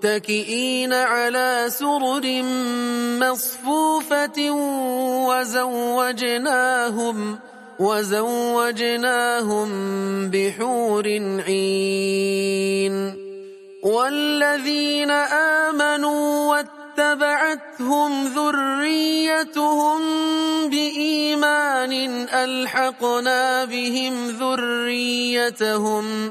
متكئين على سرر مصفوفة وزوجناهم وزوجناهم بحور عين والذين آمنوا واتبعتهم ذريتهم بإيمان ألحقنا بهم ذريتهم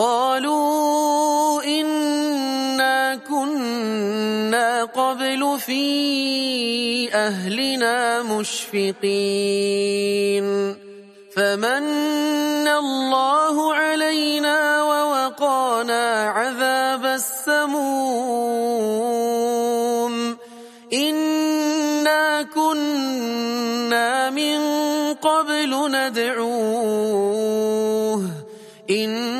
قالوا إنا كنا قبل في أهلنا مشفقين. فمن الله علينا ووقانا عذاب السموم. إنا كنا من قبل ندعوه. إنه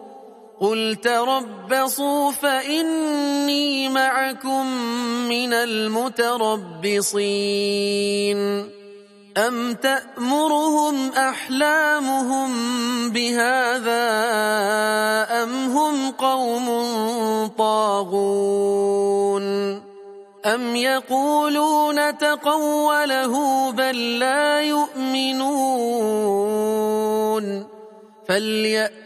قل تربصوا فإني معكم من المتربصين. أم تأمرهم أحلامهم بهذا أم هم قوم طاغون؟ أم يقولون تقوله بل لا يؤمنون؟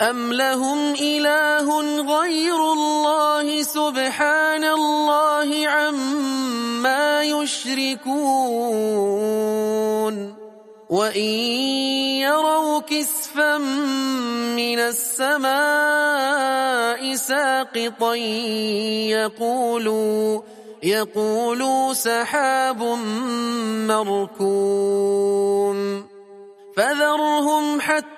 أم لهم إله غير الله سبحان الله عما يشركون وإن يروا كسفا من السماء ساقطا يقولوا يقولوا سحاب مركوم فذرهم حتى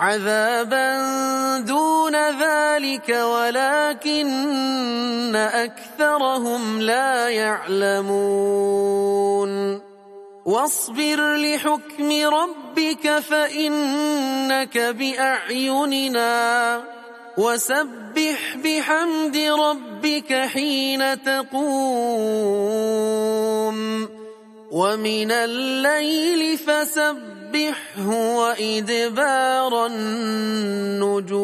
عذابا دون ذلك ولكن أكثرهم لا يعلمون. واصبر لحكم ربك فإنك بأعيننا. وسبح بحمد ربك حين تقوم. ومن الليل فسبحه وإدبار النجوم.